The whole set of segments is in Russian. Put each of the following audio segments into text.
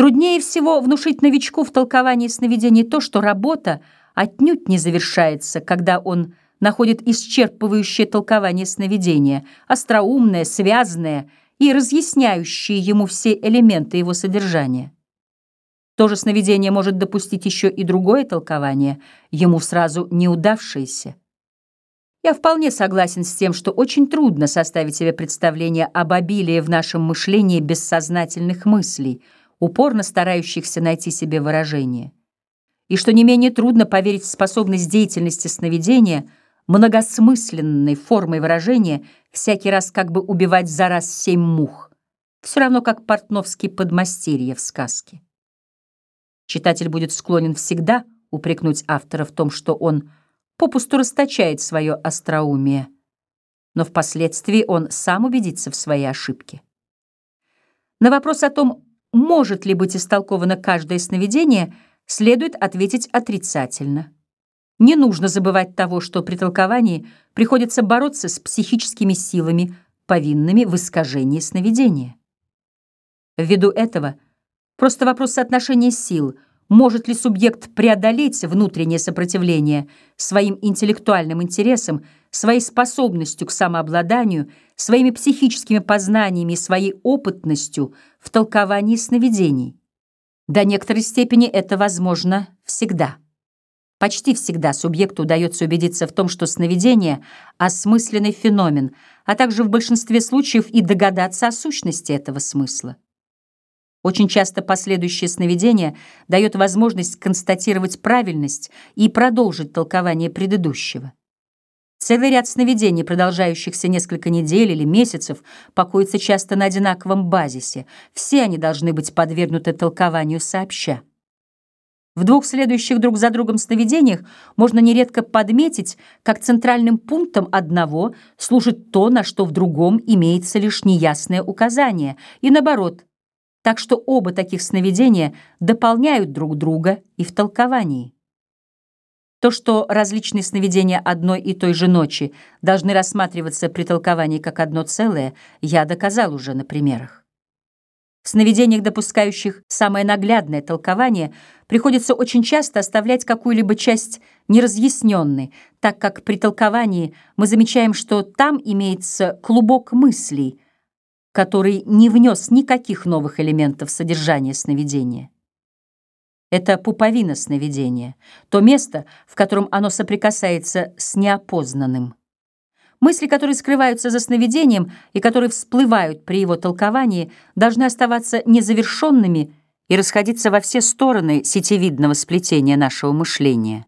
Труднее всего внушить новичку в толковании сновидений то, что работа отнюдь не завершается, когда он находит исчерпывающее толкование сновидения, остроумное, связанное и разъясняющее ему все элементы его содержания. То же сновидение может допустить еще и другое толкование, ему сразу неудавшееся. Я вполне согласен с тем, что очень трудно составить себе представление об обилии в нашем мышлении бессознательных мыслей, упорно старающихся найти себе выражение. И что не менее трудно поверить в способность деятельности сновидения, многосмысленной формой выражения, всякий раз как бы убивать за раз семь мух, все равно как портновский подмастерье в сказке. Читатель будет склонен всегда упрекнуть автора в том, что он – попусту расточает свое остроумие, но впоследствии он сам убедится в своей ошибке. На вопрос о том, может ли быть истолковано каждое сновидение, следует ответить отрицательно. Не нужно забывать того, что при толковании приходится бороться с психическими силами, повинными в искажении сновидения. Ввиду этого просто вопрос соотношения сил — может ли субъект преодолеть внутреннее сопротивление своим интеллектуальным интересам, своей способностью к самообладанию, своими психическими познаниями и своей опытностью в толковании сновидений? До некоторой степени это возможно всегда. Почти всегда субъекту удается убедиться в том, что сновидение — осмысленный феномен, а также в большинстве случаев и догадаться о сущности этого смысла. Очень часто последующее сновидение дает возможность констатировать правильность и продолжить толкование предыдущего. Целый ряд сновидений, продолжающихся несколько недель или месяцев, покоится часто на одинаковом базисе. Все они должны быть подвергнуты толкованию сообща. В двух следующих друг за другом сновидениях можно нередко подметить, как центральным пунктом одного служит то, на что в другом имеется лишь неясное указание, и наоборот – так что оба таких сновидения дополняют друг друга и в толковании. То, что различные сновидения одной и той же ночи должны рассматриваться при толковании как одно целое, я доказал уже на примерах. В сновидениях, допускающих самое наглядное толкование, приходится очень часто оставлять какую-либо часть неразъясненной, так как при толковании мы замечаем, что там имеется клубок мыслей — который не внес никаких новых элементов в содержание сновидения. Это пуповина сновидения, то место, в котором оно соприкасается с неопознанным. Мысли, которые скрываются за сновидением и которые всплывают при его толковании, должны оставаться незавершенными и расходиться во все стороны сетевидного сплетения нашего мышления.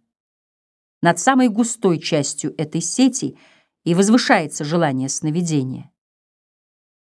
Над самой густой частью этой сети и возвышается желание сновидения.